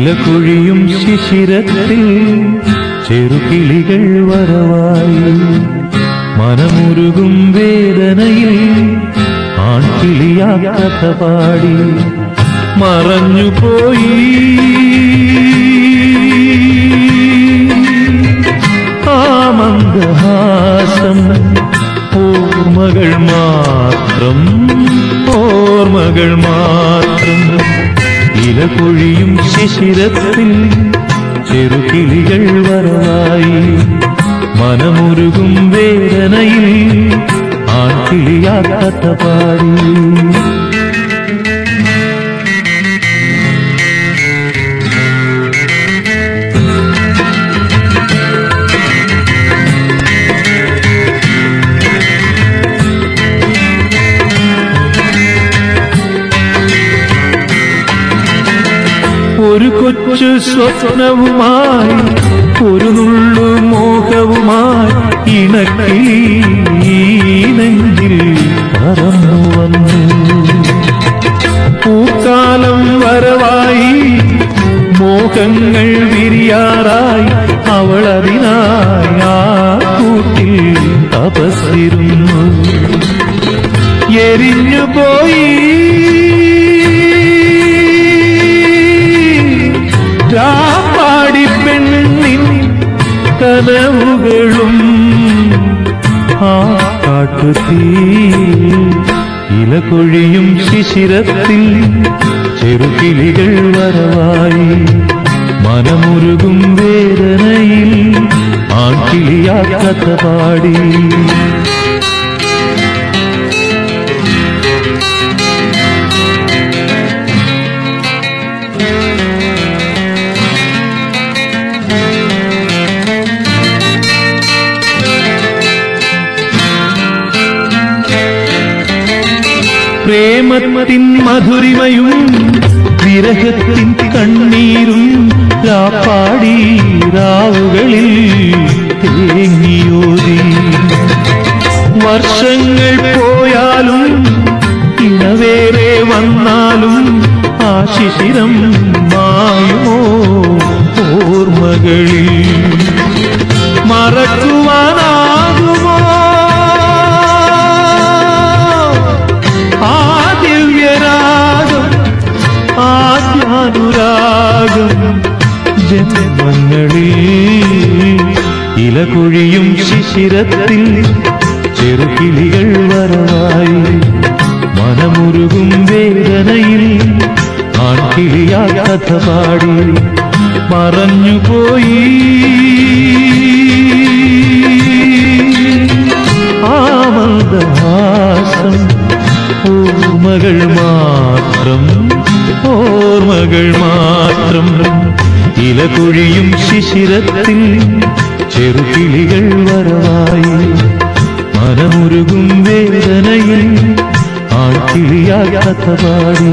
ഇലകൊഴിയും ശിശിരത്തിൽ ചെറുകിളികൾ വരവായി. മനമുരുകും വേദനയിൽ ആൺകിളിയാകാത്ത പാടി. മറഞ്ഞുപോയി. ആ മന്ദഹാസം ഓർമ്മകൾ മാത്രം ഓർമ്മകൾ മാത്രം. ഇലകൊഴിയും ശിശിരത്തിൽ ചെറുകിളികൾ വരവായി മനമുരുകും വേദനയിൽ ആൺകിളിയാ കഥ പാടി ഒരു കൊച്ചു സ്വപ്നവുമായി ഒരു നുള്ളു മോഹവുമായി ഇണക്കി നെഞ്ചിൽ പറന്നു വന്നു. പൂക്കാലം വരവായി മോഹങ്ങൾ വിരിയാറായി ആ കൂട്ടിൽ തപസ്സിരുന്നു. എരിഞ്ഞു പോയി കനവുകളും ആ കാട്ടുതീ ഇലകൊഴിയും ശിശിരത്തിൽ ചെറുകിളികൾ വരവായി മനമുരുകും വേദനയിൽ ആൺകിളിയാ കഥ പാടി. പ്രേമത്തിൻ മധുരിമയും വിരഹത്തിൻ കണ്ണീരും രാപ്പാടി രാവുകളിൽ തേങ്ങിയോതി. വർഷങ്ങൾ പോയാലും ഇണവേറെ വന്നാലും ആ ശിശിരം മായുമോ ഓർമ്മകളിൽ. മറക്കുവാനാകുമോ ആദ്യാനുരാഗം ജന്മങ്ങളിൽ ഇലകുഴിയും ശിശിരത്തിൽ ചെറുകിളികൾ വരവായി മനമുരുകും വേദനയിൽ ആൺകിളിയാ കഥ പാടി. മറഞ്ഞുപോയി. ഓർമ്മകൾ മാത്രം ഇലകൊഴിയും ശിശിരത്തിൽ ചെറുകിളികൾ വരവായി. മനമുരുകും വേദനയിൽ കഥ പാടി.